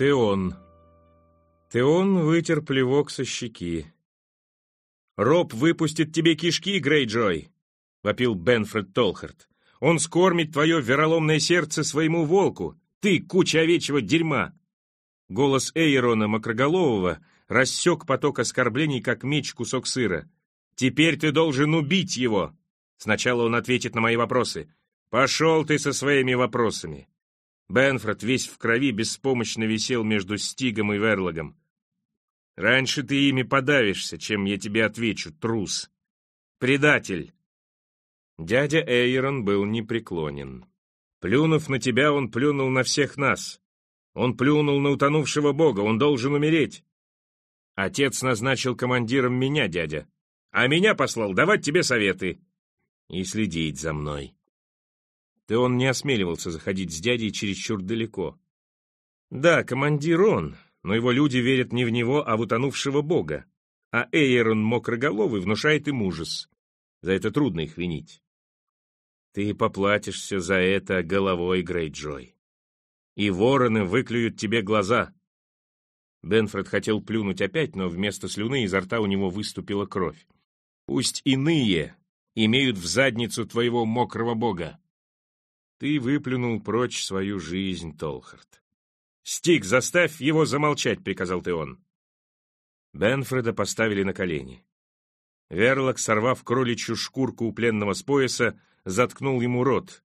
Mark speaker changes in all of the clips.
Speaker 1: Теон. Теон вытер плевок со щеки. «Роб выпустит тебе кишки, Грейджой!» — вопил Бенфред Толхарт. «Он скормит твое вероломное сердце своему волку! Ты — куча овечьего дерьма!» Голос Эйрона Макроголового рассек поток оскорблений, как меч кусок сыра. «Теперь ты должен убить его!» Сначала он ответит на мои вопросы. «Пошел ты со своими вопросами!» Бенфред весь в крови беспомощно висел между Стигом и Верлогом. «Раньше ты ими подавишься, чем я тебе отвечу, трус! Предатель!» Дядя Эйрон был непреклонен. Плюнув на тебя, он плюнул на всех нас. Он плюнул на утонувшего бога, он должен умереть. Отец назначил командиром меня, дядя, а меня послал давать тебе советы и следить за мной. Ты он не осмеливался заходить с дядей чересчур далеко. Да, командир он, но его люди верят не в него, а в утонувшего бога. А Эйрон Мокроголовый внушает им ужас. За это трудно их винить. Ты поплатишься за это головой, Грейджой. И вороны выклюют тебе глаза. Бенфред хотел плюнуть опять, но вместо слюны изо рта у него выступила кровь. Пусть иные имеют в задницу твоего мокрого бога. Ты выплюнул прочь свою жизнь, Толхард. «Стик, заставь его замолчать!» — приказал ты он. Бенфреда поставили на колени. Верлок, сорвав кроличью шкурку у пленного с пояса, заткнул ему рот.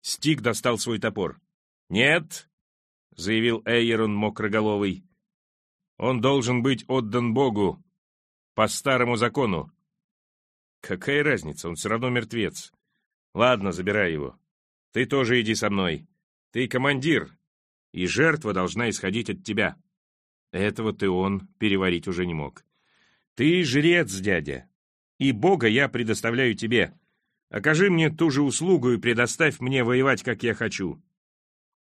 Speaker 1: Стик достал свой топор. «Нет!» — заявил Эйерон мокроголовый. «Он должен быть отдан Богу по старому закону». «Какая разница? Он все равно мертвец. Ладно, забирай его. Ты тоже иди со мной. Ты командир, и жертва должна исходить от тебя. Этого ты он переварить уже не мог. Ты жрец, дядя, и Бога я предоставляю тебе. Окажи мне ту же услугу и предоставь мне воевать, как я хочу».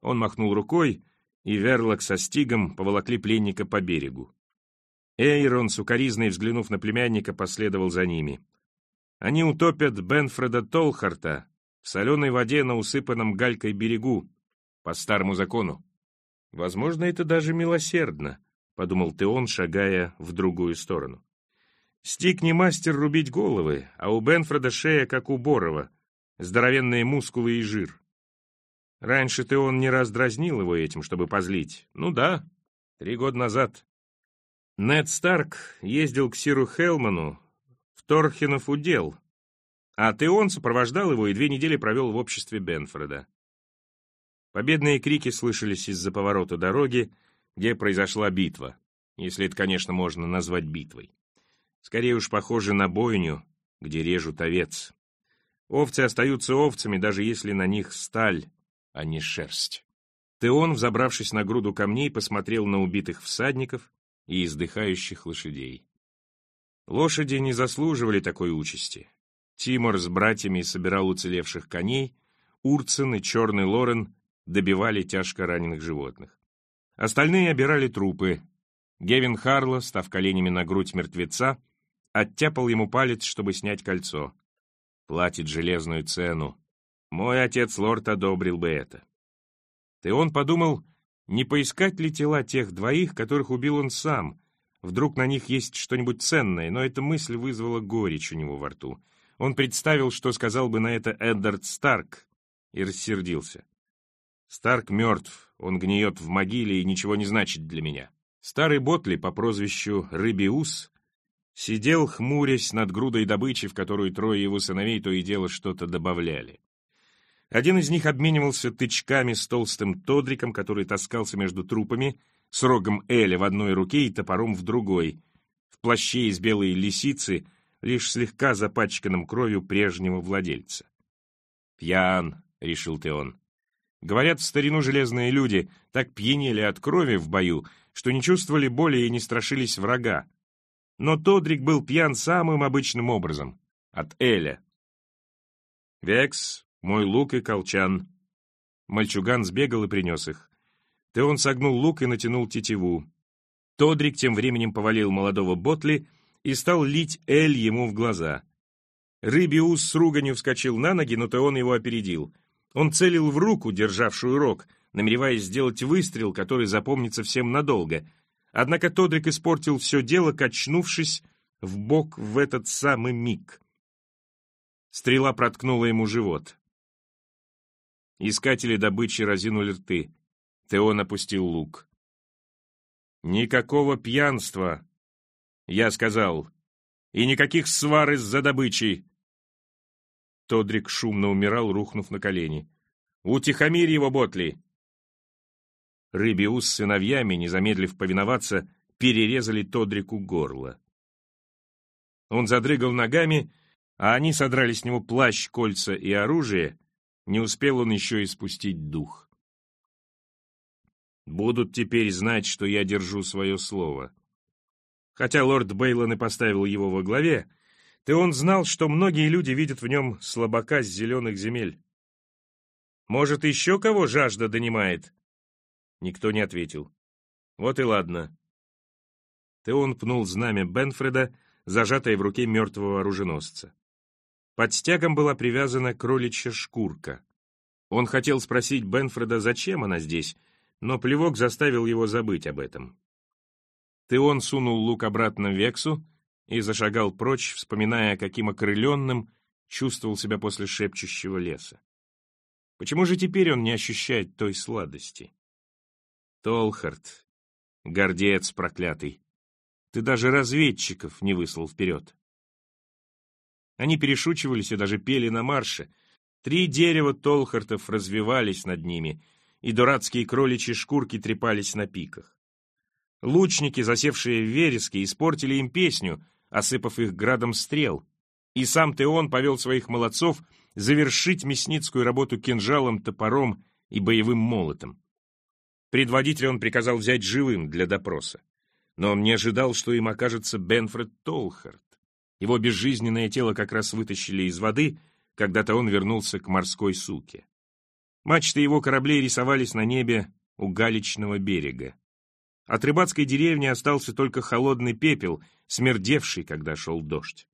Speaker 1: Он махнул рукой, и Верлок со Стигом поволокли пленника по берегу. Эйрон, сукоризной взглянув на племянника, последовал за ними. Они утопят Бенфреда Толхарта в соленой воде на усыпанном галькой берегу, по старому закону. Возможно, это даже милосердно, подумал Теон, шагая в другую сторону. Стик не мастер рубить головы, а у Бенфреда шея, как у Борова, здоровенные мускулы и жир. Раньше Теон не раз дразнил его этим, чтобы позлить. Ну да, три года назад. Нед Старк ездил к Сиру Хелману в Торхенов удел, а Теон сопровождал его и две недели провел в обществе Бенфреда. Победные крики слышались из-за поворота дороги, где произошла битва, если это, конечно, можно назвать битвой. Скорее уж похоже на бойню, где режут овец. Овцы остаются овцами, даже если на них сталь, а не шерсть. Теон, взобравшись на груду камней, посмотрел на убитых всадников и издыхающих лошадей. Лошади не заслуживали такой участи. Тимур с братьями собирал уцелевших коней, Урцин и Черный Лорен добивали тяжко раненых животных. Остальные обирали трупы. Гевин Харло, став коленями на грудь мертвеца, оттяпал ему палец, чтобы снять кольцо. Платит железную цену. Мой отец лорд одобрил бы это. И он подумал, не поискать ли тела тех двоих, которых убил он сам. Вдруг на них есть что-нибудь ценное, но эта мысль вызвала горечь у него во рту. Он представил, что сказал бы на это Эддард Старк, и рассердился. Старк мертв, он гниет в могиле и ничего не значит для меня. Старый Ботли по прозвищу Рыбиус сидел, хмурясь над грудой добычи, в которую трое его сыновей то и дело что-то добавляли. Один из них обменивался тычками с толстым Тодриком, который таскался между трупами, с рогом Эля в одной руке и топором в другой, в плаще из белой лисицы — лишь слегка запачканным кровью прежнего владельца. «Пьян», — решил Теон. Говорят, в старину железные люди так пьянели от крови в бою, что не чувствовали боли и не страшились врага. Но Тодрик был пьян самым обычным образом — от Эля. «Векс, мой лук и колчан». Мальчуган сбегал и принес их. Теон согнул лук и натянул тетиву. Тодрик тем временем повалил молодого Ботли и стал лить эль ему в глаза. Рыбиус с руганью вскочил на ноги, но то он его опередил. Он целил в руку, державшую рог, намереваясь сделать выстрел, который запомнится всем надолго. Однако Тодрик испортил все дело, качнувшись в бок в этот самый миг. Стрела проткнула ему живот. Искатели добычи разинули рты. Теон опустил лук. «Никакого пьянства!» Я сказал. «И никаких свар из-за добычи!» Тодрик шумно умирал, рухнув на колени. «Утихомирь его, Ботли!» Рыбиус с сыновьями, не замедлив повиноваться, перерезали Тодрику горло. Он задрыгал ногами, а они содрали с него плащ, кольца и оружие, не успел он еще и спустить дух. Будут теперь знать, что я держу свое слово. Хотя лорд Бейлон и поставил его во главе, ты он знал, что многие люди видят в нем слабака с зеленых земель. Может, еще кого жажда донимает? Никто не ответил. Вот и ладно. Теон пнул знамя Бенфреда, зажатое в руке мертвого оруженосца. Под стягом была привязана кроличья шкурка. Он хотел спросить Бенфреда, зачем она здесь, но плевок заставил его забыть об этом. Теон сунул лук обратно в Вексу и зашагал прочь, вспоминая, каким окрыленным чувствовал себя после шепчущего леса. Почему же теперь он не ощущает той сладости? Толхард, гордец проклятый, ты даже разведчиков не выслал вперед. Они перешучивались и даже пели на марше. Три дерева Толхартов развивались над ними, и дурацкие кроличьи шкурки трепались на пиках. Лучники, засевшие в вереске, испортили им песню, осыпав их градом стрел, и сам Теон повел своих молодцов завершить мясницкую работу кинжалом, топором и боевым молотом. Предводителя он приказал взять живым для допроса. Но он не ожидал, что им окажется Бенфред Толхард. Его безжизненное тело как раз вытащили из воды, когда-то он вернулся к морской суке. Мачты его кораблей рисовались на небе у галечного берега. От рыбацкой деревни остался только холодный пепел, смердевший, когда шел дождь.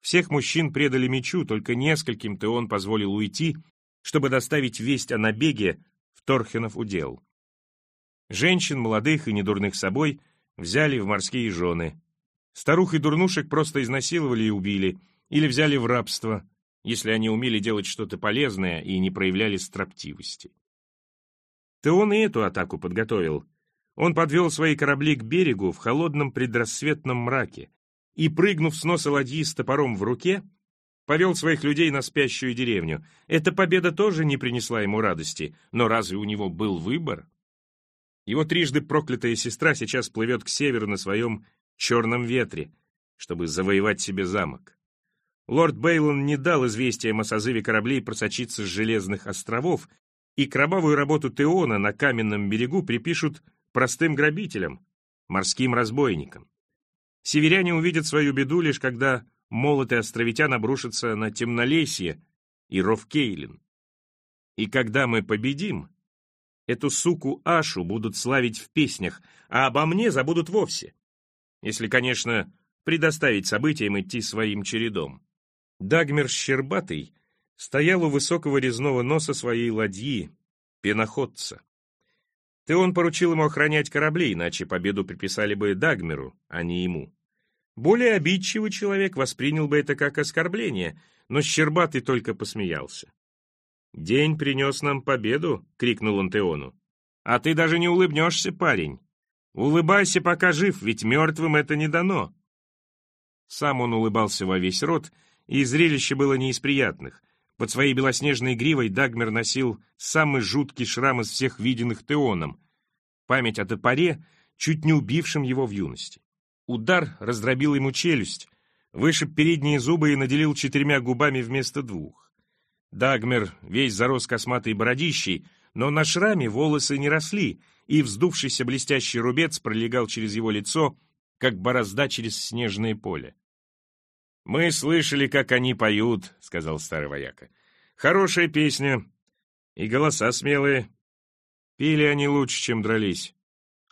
Speaker 1: Всех мужчин предали мечу, только нескольким-то он позволил уйти, чтобы доставить весть о набеге в Торхенов удел. Женщин, молодых и недурных собой, взяли в морские жены. Старух и дурнушек просто изнасиловали и убили, или взяли в рабство, если они умели делать что-то полезное и не проявляли строптивости. Ты он и эту атаку подготовил. Он подвел свои корабли к берегу в холодном предрассветном мраке и, прыгнув с носа ладьи с топором в руке, повел своих людей на спящую деревню. Эта победа тоже не принесла ему радости, но разве у него был выбор? Его трижды проклятая сестра сейчас плывет к северу на своем черном ветре, чтобы завоевать себе замок. Лорд Бейлон не дал известиям о созыве кораблей просочиться с Железных островов, и кровавую работу Теона на каменном берегу припишут простым грабителям, морским разбойникам. Северяне увидят свою беду лишь когда молоты островитян обрушатся на темнолесье и Ровкейлин. И когда мы победим, Эту суку Ашу будут славить в песнях, а обо мне забудут вовсе. Если, конечно, предоставить событиям идти своим чередом. Дагмер Щербатый стоял у высокого резного носа своей ладьи, пеноходца. Ты он поручил ему охранять корабли, иначе победу приписали бы Дагмеру, а не ему. Более обидчивый человек воспринял бы это как оскорбление, но Щербатый только посмеялся. «День принес нам победу!» — крикнул он Теону. «А ты даже не улыбнешься, парень! Улыбайся, пока жив, ведь мертвым это не дано!» Сам он улыбался во весь рот, и зрелище было не из приятных. Под своей белоснежной гривой Дагмер носил самый жуткий шрам из всех виденных Теоном, память о топоре, чуть не убившем его в юности. Удар раздробил ему челюсть, вышиб передние зубы и наделил четырьмя губами вместо двух. Дагмер весь зарос косматой бородищей, но на шраме волосы не росли, и вздувшийся блестящий рубец пролегал через его лицо, как борозда через снежное поле. «Мы слышали, как они поют», — сказал старый вояка. «Хорошая песня. И голоса смелые. Пили они лучше, чем дрались.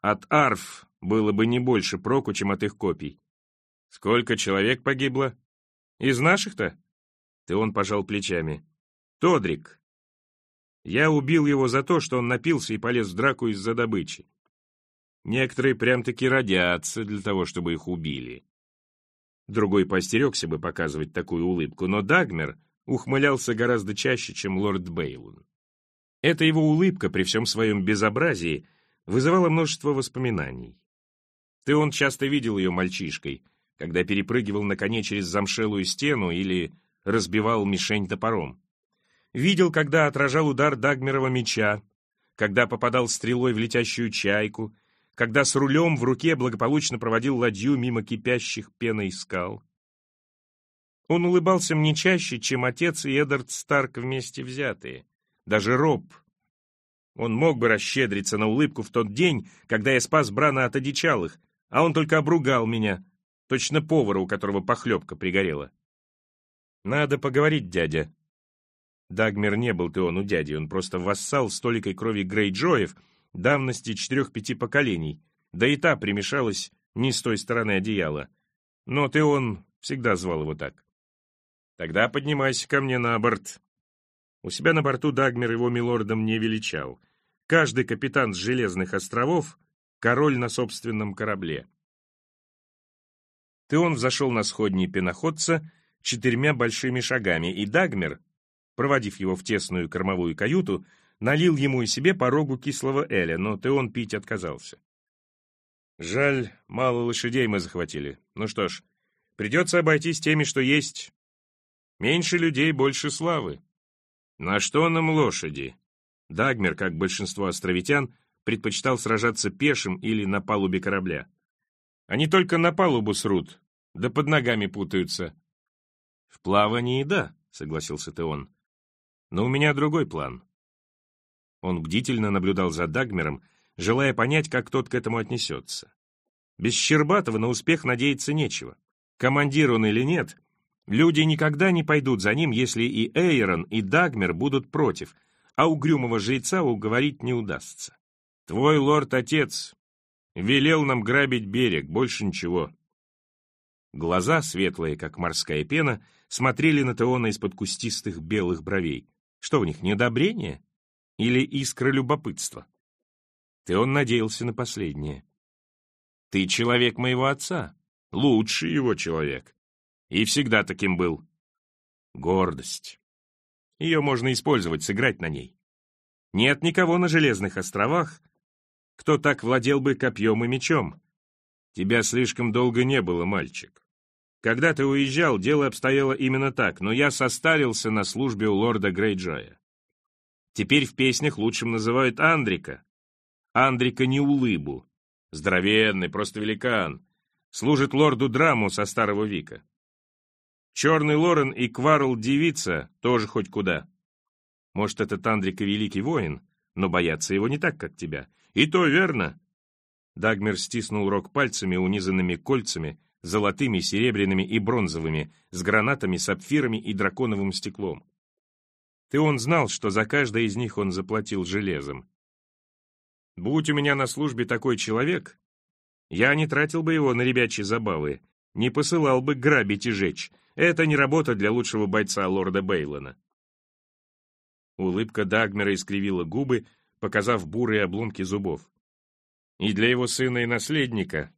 Speaker 1: От арф было бы не больше проку, чем от их копий. Сколько человек погибло? Из наших-то?» Ты он пожал плечами. Тодрик. Я убил его за то, что он напился и полез в драку из-за добычи. Некоторые прям-таки родятся для того, чтобы их убили. Другой постерегся бы показывать такую улыбку, но Дагмер ухмылялся гораздо чаще, чем лорд Бейлун. Эта его улыбка при всем своем безобразии вызывала множество воспоминаний. Ты он часто видел ее мальчишкой, когда перепрыгивал на коне через замшелую стену или разбивал мишень топором. Видел, когда отражал удар Дагмерова меча, когда попадал стрелой в летящую чайку, когда с рулем в руке благополучно проводил ладью мимо кипящих пеной скал. Он улыбался мне чаще, чем отец и Эдард Старк вместе взятые. Даже Роб. Он мог бы расщедриться на улыбку в тот день, когда я спас Брана от одичалых, а он только обругал меня, точно повара, у которого похлебка пригорела. «Надо поговорить, дядя». Дагмер не был Теону дяди, он просто вассал столикой крови Грейджоев давности четырех-пяти поколений, да и та примешалась не с той стороны одеяла. Но Теон всегда звал его так. «Тогда поднимайся ко мне на борт». У себя на борту Дагмер его милордом не величал. Каждый капитан с Железных островов — король на собственном корабле. Теон взошел на сходни пеноходца четырьмя большими шагами, и Дагмер, проводив его в тесную кормовую каюту, налил ему и себе по рогу кислого эля, но Теон пить отказался. «Жаль, мало лошадей мы захватили. Ну что ж, придется обойтись теми, что есть. Меньше людей, больше славы. На что нам лошади?» Дагмер, как большинство островитян, предпочитал сражаться пешим или на палубе корабля. Они только на палубу срут, да под ногами путаются. В плавании, да, согласился Теон. Но у меня другой план. Он бдительно наблюдал за Дагмером, желая понять, как тот к этому отнесется. Без Щербатова на успех надеяться нечего. Командир он или нет, люди никогда не пойдут за ним, если и Эйрон, и Дагмер будут против, а угрюмого жреца уговорить не удастся. Твой лорд-отец велел нам грабить берег, больше ничего. Глаза, светлые, как морская пена, смотрели на Теона из-под кустистых белых бровей. Что в них, неодобрение? Или искра любопытства? Теон надеялся на последнее. «Ты человек моего отца, лучший его человек. И всегда таким был. Гордость. Ее можно использовать, сыграть на ней. Нет никого на Железных островах, кто так владел бы копьем и мечом. Тебя слишком долго не было, мальчик. Когда ты уезжал, дело обстояло именно так, но я состарился на службе у лорда Грейджоя. Теперь в песнях лучшим называют Андрика. Андрика не улыбу. Здоровенный, просто великан. Служит лорду Драму со старого Вика. Черный Лорен и Кварл Девица тоже хоть куда. Может, этот Андрика великий воин, но бояться его не так, как тебя. И то верно. Дагмер стиснул рог пальцами, унизанными кольцами, золотыми, серебряными и бронзовыми, с гранатами, сапфирами и драконовым стеклом. Ты он знал, что за каждое из них он заплатил железом. Будь у меня на службе такой человек, я не тратил бы его на ребячьи забавы, не посылал бы грабить и жечь. Это не работа для лучшего бойца лорда Бейлона. Улыбка Дагмера искривила губы, показав бурые обломки зубов. И для его сына и наследника.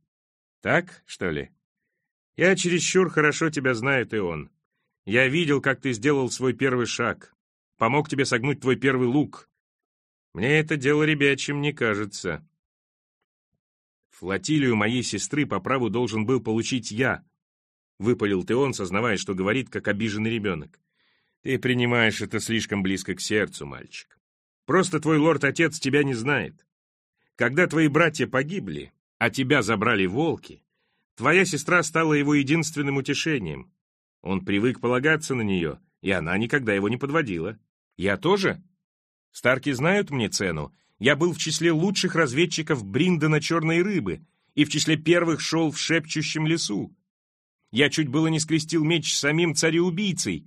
Speaker 1: Так, что ли? Я чересчур хорошо тебя знаю, и он. Я видел, как ты сделал свой первый шаг. Помог тебе согнуть твой первый лук. Мне это дело ребячим не кажется. Флотилию моей сестры по праву должен был получить я, — выпалил Теон, сознавая, что говорит, как обиженный ребенок. Ты принимаешь это слишком близко к сердцу, мальчик. Просто твой лорд-отец тебя не знает. Когда твои братья погибли, а тебя забрали волки, Твоя сестра стала его единственным утешением. Он привык полагаться на нее, и она никогда его не подводила. Я тоже? Старки знают мне цену. Я был в числе лучших разведчиков Бриндона черной рыбы и в числе первых шел в шепчущем лесу. Я чуть было не скрестил меч с самим цареубийцей.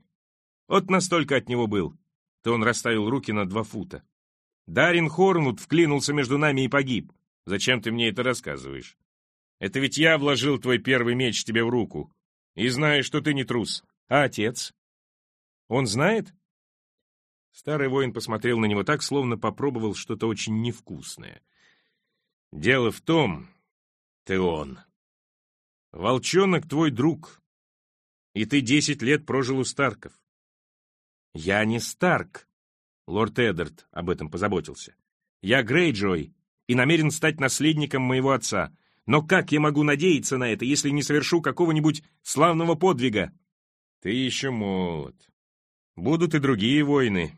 Speaker 1: Вот настолько от него был. То он расставил руки на два фута. Дарин Хорнут вклинулся между нами и погиб. Зачем ты мне это рассказываешь? Это ведь я вложил твой первый меч тебе в руку. И знаю, что ты не трус. А отец? Он знает? Старый воин посмотрел на него так, словно попробовал что-то очень невкусное. «Дело в том, ты он. Волчонок твой друг, и ты десять лет прожил у Старков. Я не Старк, лорд Эддард об этом позаботился. Я Грейджой и намерен стать наследником моего отца. Но как я могу надеяться на это, если не совершу какого-нибудь славного подвига? Ты еще молод. Будут и другие войны,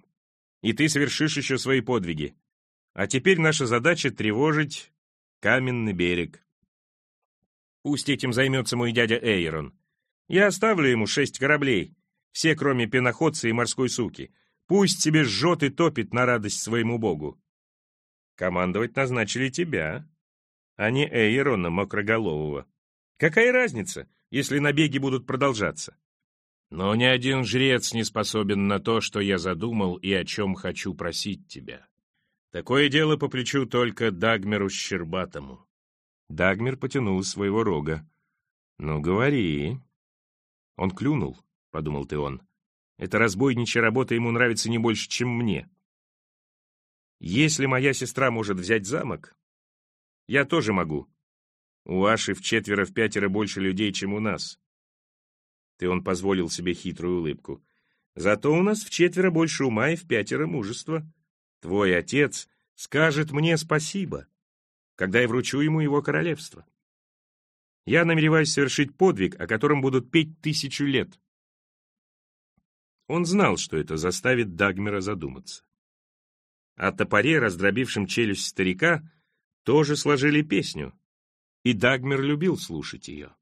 Speaker 1: и ты совершишь еще свои подвиги. А теперь наша задача — тревожить каменный берег. Пусть этим займется мой дядя Эйрон. Я оставлю ему шесть кораблей, все, кроме пеноходца и морской суки. Пусть себе жжет и топит на радость своему богу. Командовать назначили тебя, а не Эйрона Мокроголового. Какая разница, если набеги будут продолжаться? Но ни один жрец не способен на то, что я задумал и о чем хочу просить тебя. Такое дело по плечу только Дагмеру Щербатому. Дагмер потянул своего рога. «Ну, говори». Он клюнул, — подумал ты он. Эта разбойничья работа ему нравится не больше, чем мне. Если моя сестра может взять замок, я тоже могу. У Аши в четверо-в пятеро больше людей, чем у нас. Ты он позволил себе хитрую улыбку. Зато у нас в четверо больше ума и в пятеро мужества. Твой отец скажет мне спасибо когда я вручу ему его королевство. Я намереваюсь совершить подвиг, о котором будут петь тысячу лет. Он знал, что это заставит Дагмера задуматься. О топоре, раздробившем челюсть старика, тоже сложили песню, и Дагмер любил слушать ее.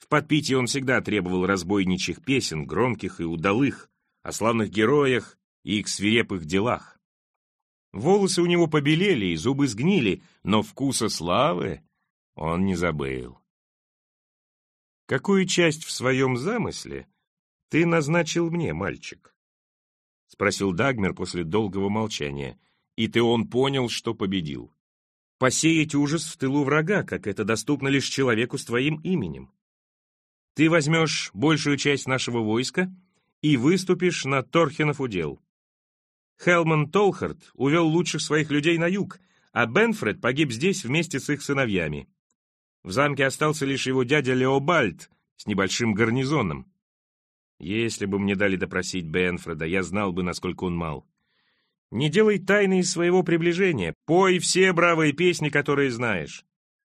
Speaker 1: В подпитии он всегда требовал разбойничьих песен, громких и удалых, о славных героях и их свирепых делах. Волосы у него побелели и зубы сгнили, но вкуса славы он не забыл. «Какую часть в своем замысле ты назначил мне, мальчик?» — спросил Дагмер после долгого молчания, и ты он понял, что победил. «Посеять ужас в тылу врага, как это доступно лишь человеку с твоим именем. Ты возьмешь большую часть нашего войска и выступишь на Торхенов удел. Хелман Толхард увел лучших своих людей на юг, а Бенфред погиб здесь вместе с их сыновьями. В замке остался лишь его дядя Леобальд с небольшим гарнизоном. Если бы мне дали допросить Бенфреда, я знал бы, насколько он мал. Не делай тайны из своего приближения, пой все бравые песни, которые знаешь.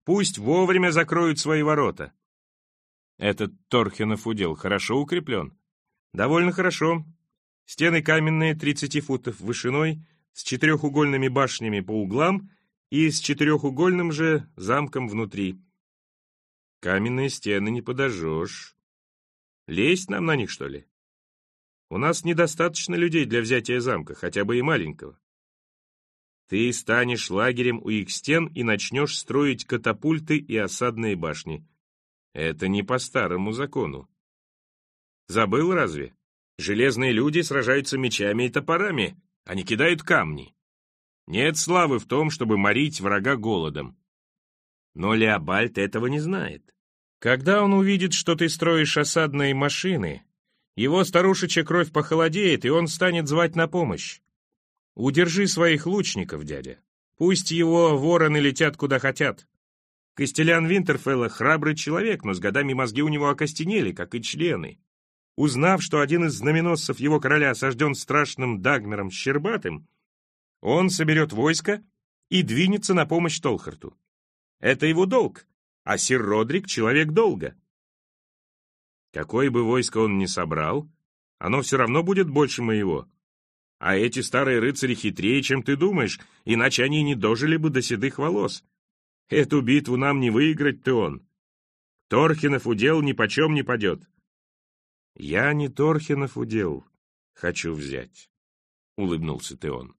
Speaker 1: Пусть вовремя закроют свои ворота. Этот Торхенов удел хорошо укреплен? Довольно хорошо, Стены каменные, 30 футов вышиной, с четырехугольными башнями по углам и с четырехугольным же замком внутри. Каменные стены не подожжешь. Лезть нам на них, что ли? У нас недостаточно людей для взятия замка, хотя бы и маленького. Ты станешь лагерем у их стен и начнешь строить катапульты и осадные башни. Это не по старому закону. Забыл разве? Железные люди сражаются мечами и топорами, они кидают камни. Нет славы в том, чтобы морить врага голодом. Но Леобальд этого не знает. Когда он увидит, что ты строишь осадные машины, его старушечья кровь похолодеет, и он станет звать на помощь. Удержи своих лучников, дядя. Пусть его вороны летят куда хотят. Костелян Винтерфелла храбрый человек, но с годами мозги у него окостенели, как и члены. Узнав, что один из знаменосцев его короля осажден страшным Дагмером Щербатым, он соберет войско и двинется на помощь Толхарту. Это его долг, а сир Родрик — человек долга. Какое бы войско он ни собрал, оно все равно будет больше моего. А эти старые рыцари хитрее, чем ты думаешь, иначе они не дожили бы до седых волос. Эту битву нам не выиграть, ты он. Торхинов удел ни почем не падет. «Я не Торхинов удел хочу взять», — улыбнулся Теон.